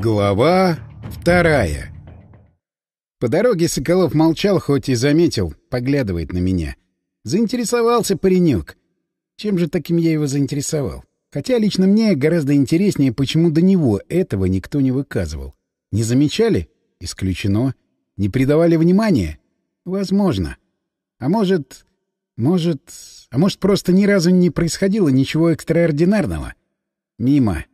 Глава вторая По дороге Соколов молчал, хоть и заметил, поглядывает на меня. Заинтересовался паренек. Чем же таким я его заинтересовал? Хотя лично мне гораздо интереснее, почему до него этого никто не выказывал. Не замечали? Исключено. Не придавали внимания? Возможно. А может... Может... А может, просто ни разу не происходило ничего экстраординарного? Мимо.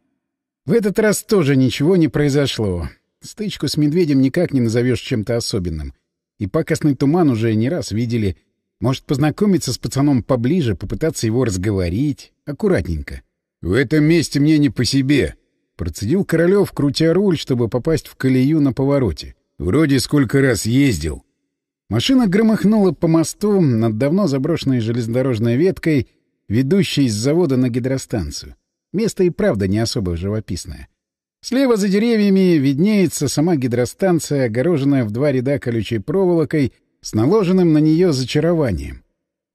В этот раз тоже ничего не произошло. Стычку с медведем никак не назовешь чем-то особенным. И пакостный туман уже не раз видели. Может, познакомиться с пацаном поближе, попытаться его разговорить. Аккуратненько. «В этом месте мне не по себе», — процедил Королёв, крутя руль, чтобы попасть в колею на повороте. «Вроде сколько раз ездил». Машина громыхнула по мосту над давно заброшенной железнодорожной веткой, ведущей с завода на гидростанцию. Место и правда не особо живописное. Слева за деревьями виднеется сама гидростанция, огороженная в два ряда колючей проволокой с наложенным на нее зачарованием.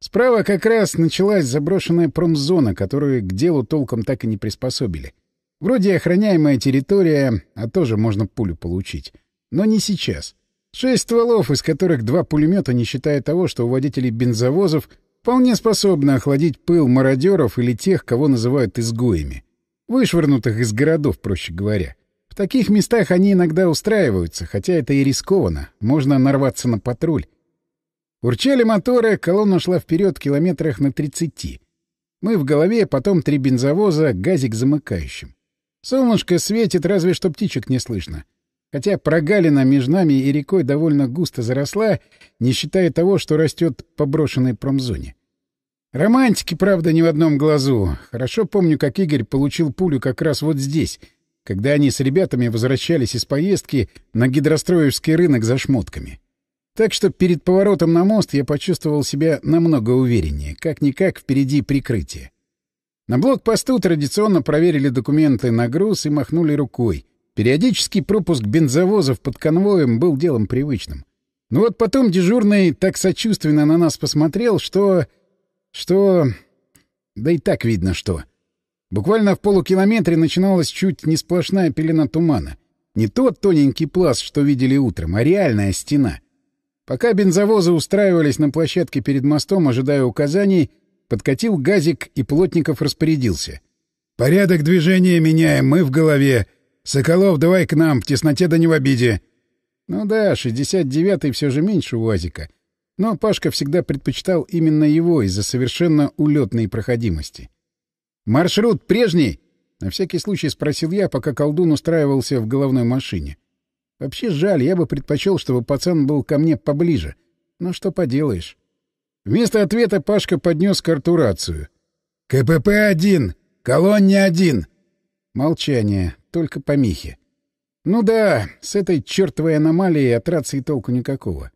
Справа как раз началась заброшенная промзона, которую к делу толком так и не приспособили. Вроде охраняемая территория, а тоже можно пулю получить. Но не сейчас. Шесть стволов, из которых два пулемета, не считая того, что у водителей бензовозов вполне способны охладить пыл мародеров или тех, кого называют изгоями. Вышвырнутых из городов, проще говоря. В таких местах они иногда устраиваются, хотя это и рискованно. Можно нарваться на патруль. Урчали моторы, колонна шла вперед километрах на 30. Мы в голове, потом три бензовоза, газик замыкающим. Солнышко светит, разве что птичек не слышно. Хотя прогалина между нами и рекой довольно густо заросла, не считая того, что растет по брошенной промзоне. Романтики, правда, ни в одном глазу. Хорошо помню, как Игорь получил пулю как раз вот здесь, когда они с ребятами возвращались из поездки на гидростроевский рынок за шмотками. Так что перед поворотом на мост я почувствовал себя намного увереннее. Как-никак впереди прикрытие. На блокпосту традиционно проверили документы на груз и махнули рукой. Периодический пропуск бензовозов под конвоем был делом привычным. Но вот потом дежурный так сочувственно на нас посмотрел, что... Что... Да и так видно, что... Буквально в полукилометре начиналась чуть не сплошная пелена тумана. Не тот тоненький пласт, что видели утром, а реальная стена — Пока бензовозы устраивались на площадке перед мостом, ожидая указаний, подкатил газик и Плотников распорядился. «Порядок движения меняем, мы в голове. Соколов, давай к нам, в тесноте да не в обиде». Ну да, 69-й все же меньше УАЗика. Но Пашка всегда предпочитал именно его из-за совершенно улетной проходимости. «Маршрут прежний?» — на всякий случай спросил я, пока колдун устраивался в головной машине. — Вообще жаль, я бы предпочел, чтобы пацан был ко мне поближе. Но что поделаешь. Вместо ответа Пашка поднес карту рацию. «КПП-1! Колонне-1!» Молчание, только помехи. Ну да, с этой чертовой аномалией от рации толку никакого.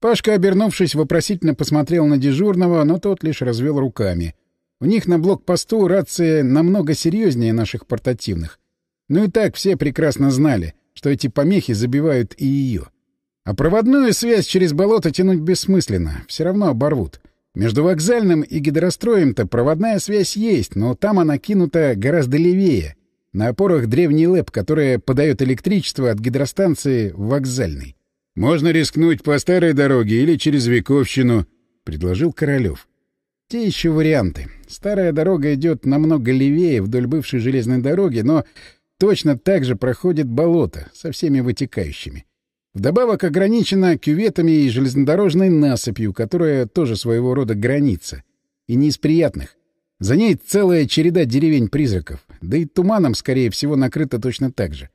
Пашка, обернувшись, вопросительно посмотрел на дежурного, но тот лишь развел руками. У них на блокпосту рации намного серьезнее наших портативных. Ну и так все прекрасно знали что эти помехи забивают и ее. А проводную связь через болото тянуть бессмысленно, все равно оборвут. Между вокзальным и гидростроем-то проводная связь есть, но там она кинута гораздо левее, на опорах древний ЛЭП, которая подает электричество от гидростанции в вокзальный. «Можно рискнуть по старой дороге или через Вековщину», — предложил Королёв. Те еще варианты. Старая дорога идет намного левее вдоль бывшей железной дороги, но Точно так же проходит болото со всеми вытекающими. Вдобавок ограничено кюветами и железнодорожной насыпью, которая тоже своего рода граница. И не из приятных. За ней целая череда деревень-призраков. Да и туманом, скорее всего, накрыто точно так же.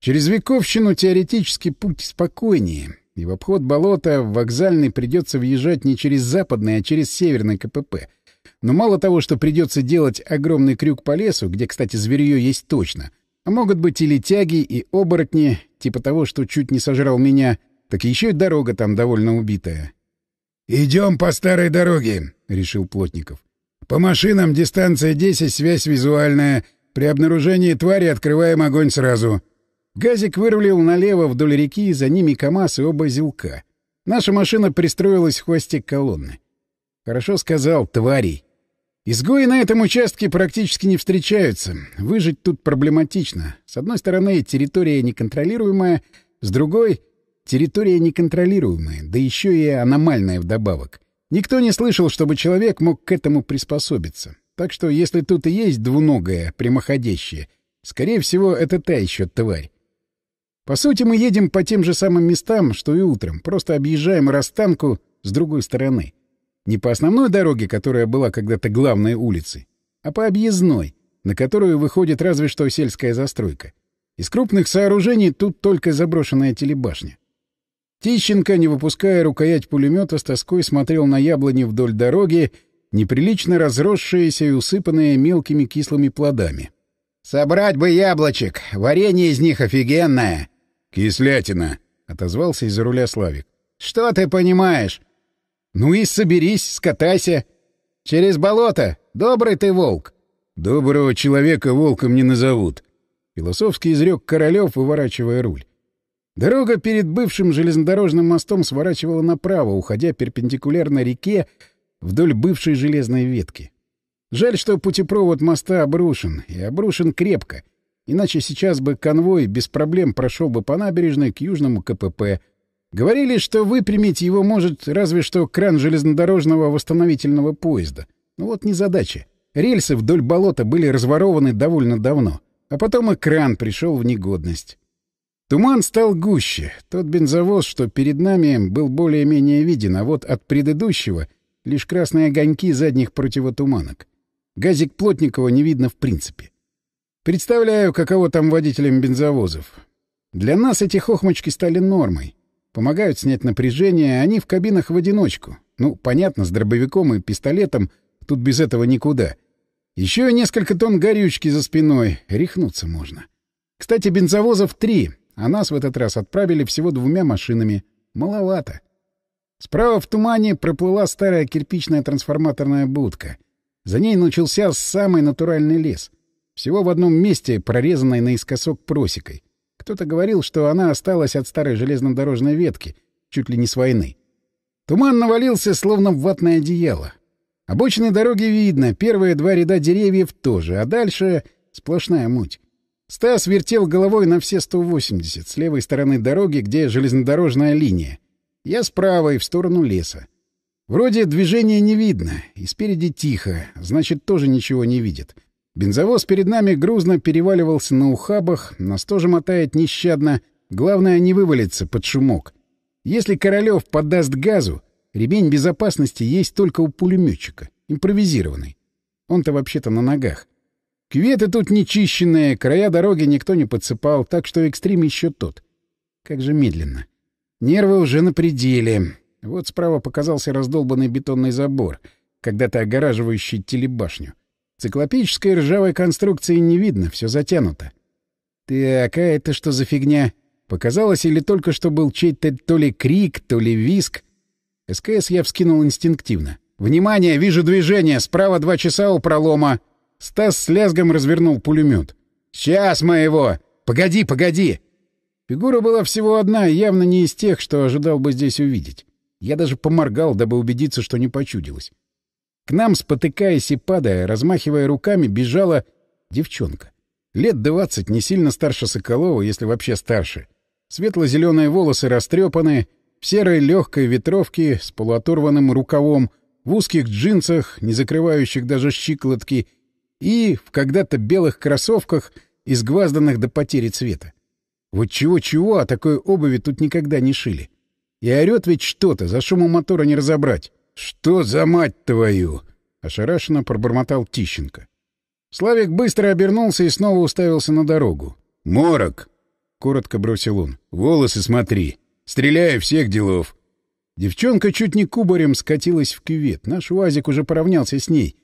Через Вековщину теоретически путь спокойнее. И в обход болота в вокзальный придется въезжать не через западный, а через северный КПП. Но мало того, что придется делать огромный крюк по лесу, где, кстати, зверье есть точно — а могут быть и летяги, и оборотни, типа того, что чуть не сожрал меня, так еще и дорога там довольно убитая. «Идем по старой дороге», — решил Плотников. «По машинам дистанция 10, связь визуальная. При обнаружении твари открываем огонь сразу». Газик вырулил налево вдоль реки, за ними КамАЗ и оба зилка. Наша машина пристроилась в хвосте колонны. Хорошо сказал, тварей. Изгои на этом участке практически не встречаются. Выжить тут проблематично. С одной стороны, территория неконтролируемая, с другой — территория неконтролируемая, да еще и аномальная вдобавок. Никто не слышал, чтобы человек мог к этому приспособиться. Так что, если тут и есть двуногая, прямоходящая, скорее всего, это та еще тварь. По сути, мы едем по тем же самым местам, что и утром, просто объезжаем Растанку с другой стороны. Не по основной дороге, которая была когда-то главной улицей, а по объездной, на которую выходит разве что сельская застройка. Из крупных сооружений тут только заброшенная телебашня. Тищенко, не выпуская рукоять пулемета, с тоской смотрел на яблони вдоль дороги, неприлично разросшиеся и усыпанные мелкими кислыми плодами. «Собрать бы яблочек! Варенье из них офигенное!» «Кислятина!» — отозвался из-за руля Славик. «Что ты понимаешь? Ну и соберись, скатайся. Через болото. Добрый ты волк. Доброго человека волком не назовут. Философский изрек Королёв, выворачивая руль. Дорога перед бывшим железнодорожным мостом сворачивала направо, уходя перпендикулярно реке вдоль бывшей железной ветки. Жаль, что путепровод моста обрушен, и обрушен крепко, иначе сейчас бы конвой без проблем прошел бы по набережной к южному КПП, Говорили, что выпрямить его может разве что кран железнодорожного восстановительного поезда. Ну вот незадача. Рельсы вдоль болота были разворованы довольно давно, а потом и кран пришел в негодность. Туман стал гуще. Тот бензовоз, что перед нами, был более-менее виден, а вот от предыдущего — лишь красные огоньки задних противотуманок. Газик Плотникова не видно в принципе. Представляю, каково там водителям бензовозов. Для нас эти хохмочки стали нормой. Помогают снять напряжение, они в кабинах в одиночку. Ну, понятно, с дробовиком и пистолетом тут без этого никуда. Еще несколько тонн горючки за спиной. Рехнуться можно. Кстати, бензовозов три, а нас в этот раз отправили всего двумя машинами. Маловато. Справа в тумане проплыла старая кирпичная трансформаторная будка. За ней начался самый натуральный лес. Всего в одном месте, прорезанный наискосок просекой. Кто-то говорил, что она осталась от старой железнодорожной ветки, чуть ли не с войны. Туман навалился, словно ватное одеяло. Обочины дороги видно, первые два ряда деревьев тоже, а дальше сплошная муть. Стас вертел головой на все 180, с левой стороны дороги, где железнодорожная линия. Я с правой, в сторону леса. Вроде движения не видно, и спереди тихо, значит, тоже ничего не видит. Бензовоз перед нами грузно переваливался на ухабах, нас тоже мотает нещадно. Главное, не вывалиться под шумок. Если Королёв поддаст газу, ремень безопасности есть только у пулемётчика, импровизированный. Он-то вообще-то на ногах. Кюветы тут нечищенные, края дороги никто не подсыпал, так что экстрим еще тот. Как же медленно. Нервы уже на пределе. Вот справа показался раздолбанный бетонный забор, когда-то огораживающий телебашню. Циклопической ржавой конструкции не видно, все затянуто. Так, а это что за фигня? Показалось, или только что был чей-то то ли крик, то ли виск? СКС я вскинул инстинктивно. «Внимание! Вижу движение! Справа два часа у пролома!» Стас с лязгом развернул пулемет. «Сейчас моего! Погоди, погоди!» Фигура была всего одна, явно не из тех, что ожидал бы здесь увидеть. Я даже поморгал, дабы убедиться, что не почудилось. К нам, спотыкаясь и падая, размахивая руками, бежала девчонка. Лет двадцать, не сильно старше Соколова, если вообще старше. Светло-зеленые волосы растрепаны, в серой легкой ветровке с полуоторванным рукавом, в узких джинсах, не закрывающих даже щиколотки, и в когда-то белых кроссовках, изгвазданных до потери цвета. Вот чего-чего, а такой обуви тут никогда не шили. И орёт ведь что-то, за шумом мотора не разобрать. «Что за мать твою?» — ошарашенно пробормотал Тищенко. Славик быстро обернулся и снова уставился на дорогу. «Морок!» — коротко бросил он. «Волосы смотри! Стреляй всех делов!» Девчонка чуть не кубарем скатилась в кювет. Наш УАЗик уже поравнялся с ней.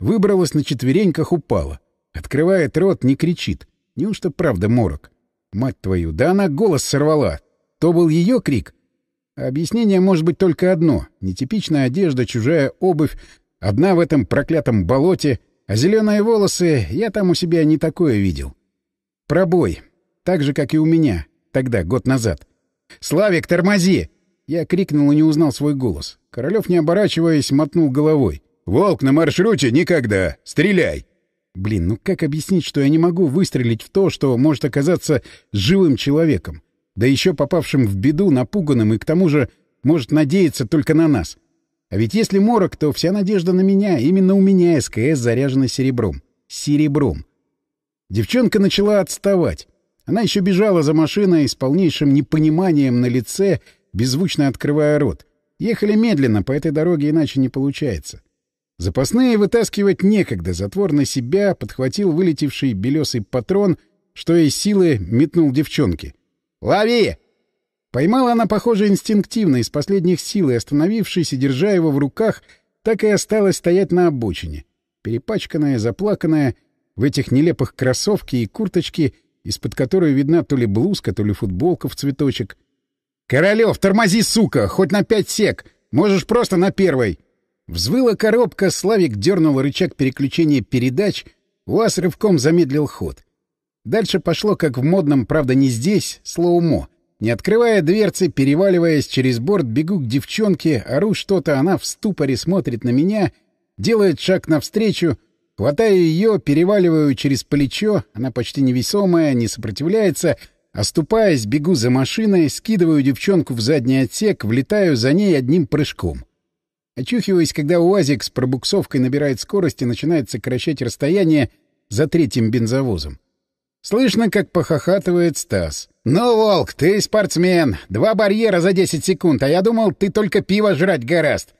Выбралась на четвереньках, упала. Открывает рот, не кричит. Неужто правда морок? Мать твою, да она голос сорвала. То был ее крик? Объяснение может быть только одно — нетипичная одежда, чужая обувь, одна в этом проклятом болоте, а зеленые волосы я там у себя не такое видел. Пробой. Так же, как и у меня. Тогда, год назад. «Славик, тормози!» Я крикнул и не узнал свой голос. Королёв, не оборачиваясь, мотнул головой. Волк на маршруте никогда. Стреляй. Блин, ну как объяснить, что я не могу выстрелить в то, что может оказаться живым человеком? Да еще попавшим в беду, напуганным и к тому же может надеяться только на нас. А ведь если морок, то вся надежда на меня. Именно у меня СКС заряжена серебром. Серебром. Девчонка начала отставать. Она еще бежала за машиной с полнейшим непониманием на лице, беззвучно открывая рот. Ехали медленно, по этой дороге иначе не получается. Запасные вытаскивать некогда. Затвор на себя подхватил вылетевший белесый патрон, что из силы метнул девчонке. «Лови!» Поймала она, похоже, инстинктивно, из последних сил, и, остановившись и держа его в руках, так и осталась стоять на обочине. Перепачканная, заплаканная, в этих нелепых кроссовке и курточке, из-под которой видна то ли блузка, то ли футболка в цветочек. «Королёв, тормози, сука! Хоть на пять сек! Можешь просто на первой!» Взвыла коробка, Славик дернул рычаг переключения передач, УАЗ рывком замедлил ход. Дальше пошло, как в модном, правда не здесь, слоумо — не открывая дверцы, переваливаясь через борт, бегу к девчонке, ору что-то, она в ступоре смотрит на меня, делает шаг навстречу, хватаю ее, переваливаю через плечо, она почти невесомая, не сопротивляется, оступаясь, бегу за машиной, скидываю девчонку в задний отсек, влетаю за ней одним прыжком. Очухиваясь, когда УАЗик с пробуксовкой набирает скорость и начинает сокращать расстояние за третьим бензовозом. Слышно, как похохатывает Стас. «Ну, Волк, ты спортсмен. Два барьера за 10 секунд, а я думал, ты только пиво жрать гораст».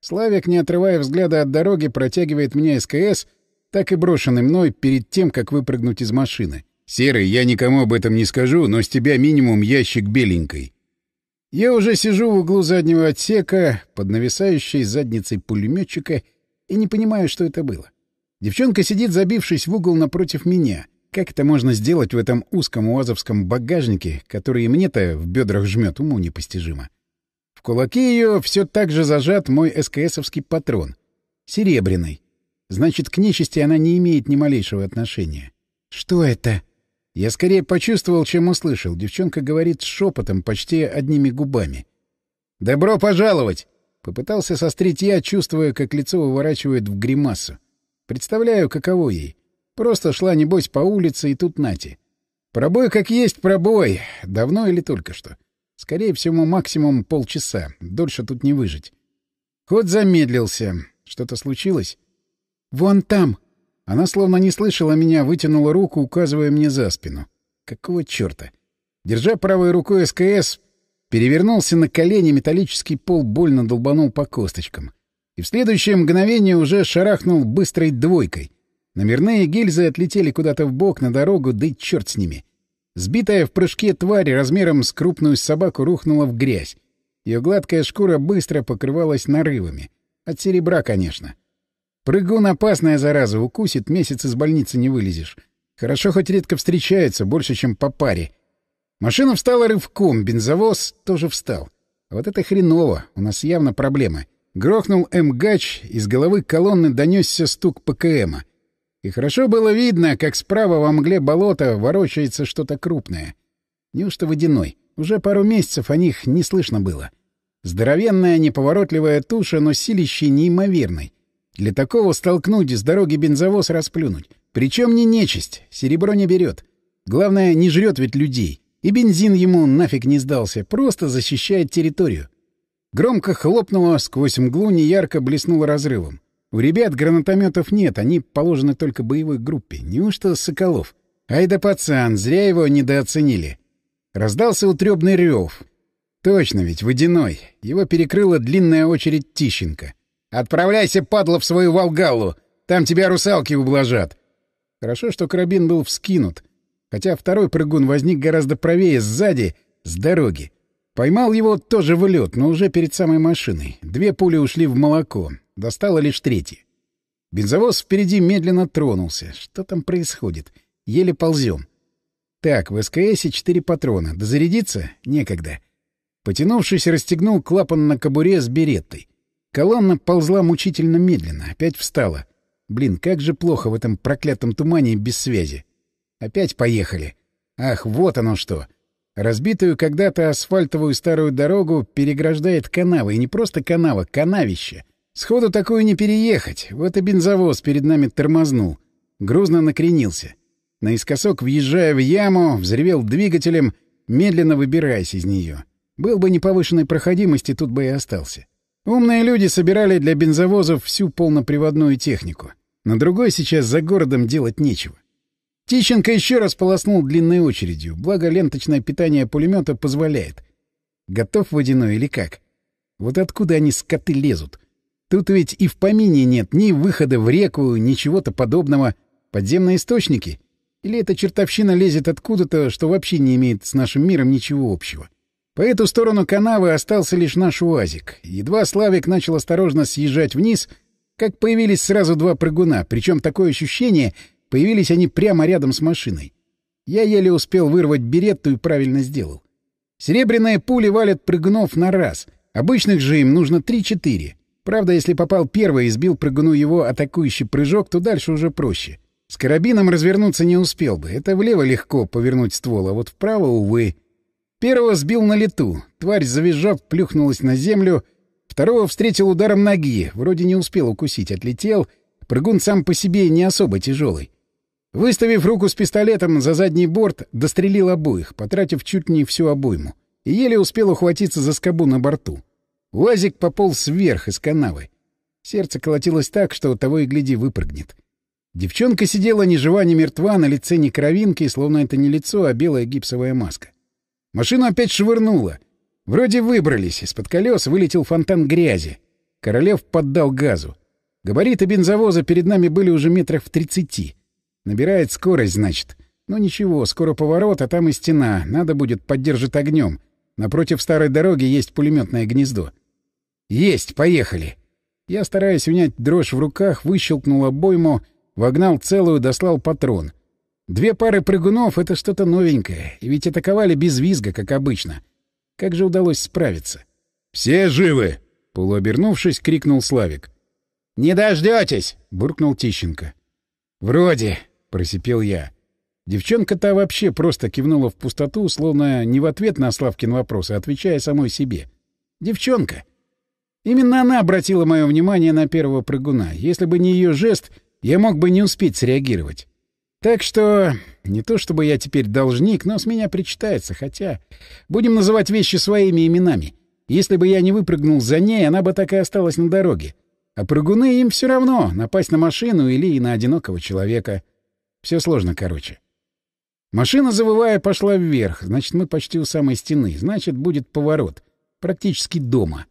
Славик, не отрывая взгляда от дороги, протягивает мне СКС, так и брошенный мной перед тем, как выпрыгнуть из машины. «Серый, я никому об этом не скажу, но с тебя минимум ящик беленькой». Я уже сижу в углу заднего отсека, под нависающей задницей пулеметчика, и не понимаю, что это было. Девчонка сидит, забившись в угол напротив меня — как это можно сделать в этом узком уазовском багажнике, который мне-то в бедрах жмет, уму непостижимо. В кулаке ее все так же зажат мой СКСовский патрон. Серебряный. Значит, к нечисти она не имеет ни малейшего отношения. «Что это?» Я скорее почувствовал, чем услышал. Девчонка говорит шепотом, почти одними губами. «Добро пожаловать!» Попытался сострить я, чувствуя, как лицо выворачивает в гримасу. Представляю, каково ей. Просто шла, небось, по улице, и тут нати. Пробой как есть пробой. Давно или только что. Скорее всего, максимум полчаса. Дольше тут не выжить. Ход замедлился. Что-то случилось? «Вон там!» Она словно не слышала меня, вытянула руку, указывая мне за спину. Какого черта? Держа правой рукой СКС, перевернулся на колени, металлический пол больно долбанул по косточкам. И в следующее мгновение уже шарахнул быстрой двойкой — Номерные гильзы отлетели куда-то в бок на дорогу, да и черт с ними. Сбитая в прыжке тварь размером с крупную собаку рухнула в грязь. Ее гладкая шкура быстро покрывалась нарывами. От серебра, конечно. Прыгун — опасная зараза, укусит, месяц из больницы не вылезешь. Хорошо хоть редко встречаются, больше, чем по паре. Машина встала рывком, бензовоз тоже встал. А вот это хреново, у нас явно проблемы. Грохнул М-гач, из головы колонны донесся стук ПКМа. И хорошо было видно, как справа во мгле болота ворочается что-то крупное. Неужто водяной? Уже пару месяцев о них не слышно было. Здоровенная, неповоротливая туша, но силищей неимоверной. Для такого столкнуть с дороги бензовоз расплюнуть. Причем не нечисть, серебро не берет. Главное, не жрет ведь людей. И бензин ему нафиг не сдался, просто защищает территорию. Громко хлопнуло, сквозь мглу неярко блеснуло разрывом. У ребят гранатометов нет, они положены только боевой группе. Неужто Соколов? Ай да пацан, зря его недооценили. Раздался утрёбный рев. Точно ведь, водяной. Его перекрыла длинная очередь Тищенко. «Отправляйся, падла, в свою Волгалу! Там тебя русалки ублажат!» Хорошо, что карабин был вскинут, хотя второй прыгун возник гораздо правее, сзади, с дороги. Поймал его тоже в лед, но уже перед самой машиной. Две пули ушли в молоко. Достало лишь третий. Бензовоз впереди медленно тронулся. Что там происходит? Еле ползем. Так, в СКСе четыре патрона. Дозарядиться? Некогда. Потянувшись, расстегнул клапан на кобуре с береттой. Колонна ползла мучительно медленно. Опять встала. Блин, как же плохо в этом проклятом тумане без связи. Опять поехали. Ах, вот оно что. Разбитую когда-то асфальтовую старую дорогу переграждает канава. И не просто канава, канавище. Сходу такую не переехать. Вот и бензовоз перед нами тормознул. Грузно накренился. Наискосок, въезжая в яму, взревел двигателем, медленно выбираясь из нее. Был бы неповышенной проходимости, тут бы и остался. Умные люди собирали для бензовозов всю полноприводную технику. На другой сейчас за городом делать нечего. Тищенко еще раз полоснул длинной очередью, благо ленточное питание пулемета позволяет. Готов водяной или как? Вот откуда они, скоты, лезут? Тут ведь и в помине нет ни выхода в реку, ни чего-то подобного. Подземные источники? Или эта чертовщина лезет откуда-то, что вообще не имеет с нашим миром ничего общего? По эту сторону канавы остался лишь наш УАЗик. Едва Славик начал осторожно съезжать вниз, как появились сразу два прыгуна, причем такое ощущение, появились они прямо рядом с машиной. Я еле успел вырвать беретту и правильно сделал. Серебряные пули валят прыгунов на раз. Обычных же им нужно три-четыре. Правда, если попал первый и сбил прыгуну его атакующий прыжок, то дальше уже проще. С карабином развернуться не успел бы. Это влево легко повернуть ствол, а вот вправо, увы. Первого сбил на лету. Тварь, завизжав, плюхнулась на землю. Второго встретил ударом ноги. Вроде не успел укусить, отлетел. Прыгун сам по себе не особо тяжелый. Выставив руку с пистолетом за задний борт, дострелил обоих, потратив чуть не всю обойму. И еле успел ухватиться за скобу на борту. Уазик пополз вверх из канавы. Сердце колотилось так, что того и гляди выпрыгнет. Девчонка сидела ни жива, ни мертва, на лице ни кровинки, словно это не лицо, а белая гипсовая маска. Машину опять швырнуло. Вроде выбрались, из-под колес вылетел фонтан грязи. Королев поддал газу. Габариты бензовоза перед нами были уже метрах в тридцати. Набирает скорость, значит. Ну ничего, скоро поворот, а там и стена. Надо будет поддержать огнем. Напротив старой дороги есть пулеметное гнездо. Есть, поехали. Я, стараясь унять дрожь в руках, выщелкнул обойму, Вогнал целую, дослал патрон. Две пары прыгунов — это что-то новенькое, и ведь атаковали без визга, как обычно. Как же удалось справиться? — Все живы! — полуобернувшись, крикнул Славик. — Не дождетесь! — буркнул Тищенко. — Вроде, — просипел я. Девчонка та вообще просто кивнула в пустоту, словно не в ответ на Славкин вопрос, а отвечая самой себе. Девчонка. Именно она обратила мое внимание на первого прыгуна. Если бы не ее жест, я мог бы не успеть среагировать. Так что не то чтобы я теперь должник, но с меня причитается, хотя... Будем называть вещи своими именами. Если бы я не выпрыгнул за ней, она бы так и осталась на дороге. А прыгуны им все равно, напасть на машину или на одинокого человека. Все сложно, короче. Машина, завывая, пошла вверх. Значит, мы почти у самой стены. Значит, будет поворот. Практически дома.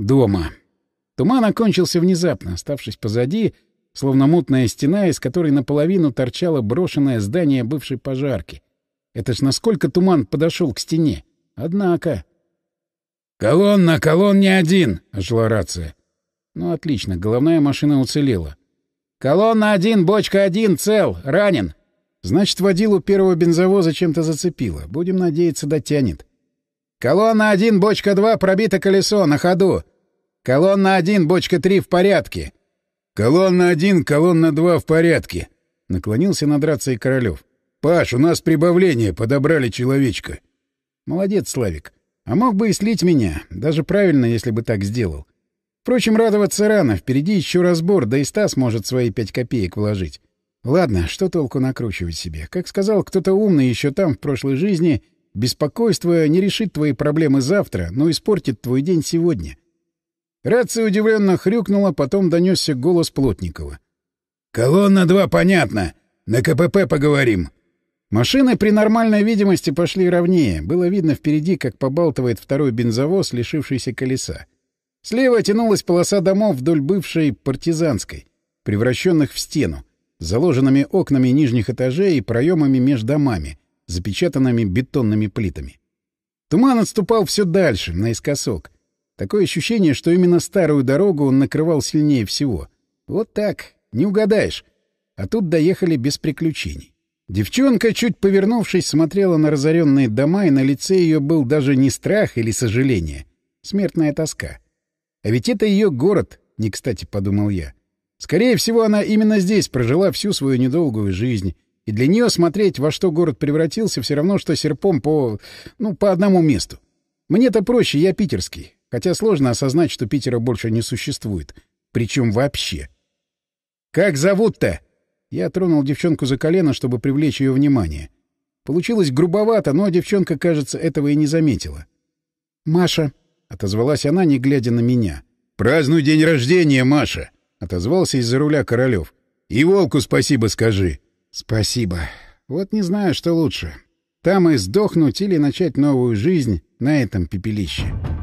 Дома. Туман окончился внезапно, оставшись позади — словно мутная стена, из которой наполовину торчало брошенное здание бывшей пожарки. Это ж насколько туман подошел к стене. Однако... «Колонна, колонн не один!» — ожила рация. Ну, отлично, головная машина уцелела. «Колонна один, бочка один, цел, ранен!» Значит, водилу первого бензовоза чем-то зацепило. Будем надеяться, дотянет. «Колонна один, бочка два, пробито колесо, на ходу!» «Колонна один, бочка три, в порядке!» «Колонна один, колонна два в порядке», — наклонился над рацией Королёв. «Паш, у нас прибавление, подобрали человечка». «Молодец, Славик. А мог бы и слить меня. Даже правильно, если бы так сделал. Впрочем, радоваться рано. Впереди еще разбор, да и Стас может свои пять копеек вложить. Ладно, что толку накручивать себе? Как сказал кто-то умный еще там, в прошлой жизни, беспокойство не решит твои проблемы завтра, но испортит твой день сегодня. Рация удивленно хрюкнула, потом донесся голос Плотникова. «Колонна два, понятно. На КПП поговорим». Машины при нормальной видимости пошли ровнее. Было видно впереди, как побалтывает второй бензовоз, лишившийся колеса. Слева тянулась полоса домов вдоль бывшей партизанской, превращенных в стену, с заложенными окнами нижних этажей и проемами между домами, запечатанными бетонными плитами. Туман отступал все дальше, наискосок. Такое ощущение, что именно старую дорогу он накрывал сильнее всего. Вот так, не угадаешь. А тут доехали без приключений. Девчонка, чуть повернувшись, смотрела на разоренные дома, и на лице ее был даже не страх или сожаление. Смертная тоска. А ведь это ее город, не кстати подумал я. Скорее всего, она именно здесь прожила всю свою недолгую жизнь, и для нее смотреть, во что город превратился, все равно, что серпом по... ну, по одному месту. Мне-то проще, я питерский. Хотя сложно осознать, что Питера больше не существует. Причем вообще. «Как зовут-то?» Я тронул девчонку за колено, чтобы привлечь ее внимание. Получилось грубовато, но девчонка, кажется, этого и не заметила. «Маша», — отозвалась она, не глядя на меня. «Празднуй день рождения, Маша!» — отозвался из-за руля Королев. «И волку спасибо скажи». «Спасибо. Вот не знаю, что лучше. Там и сдохнуть или начать новую жизнь на этом пепелище».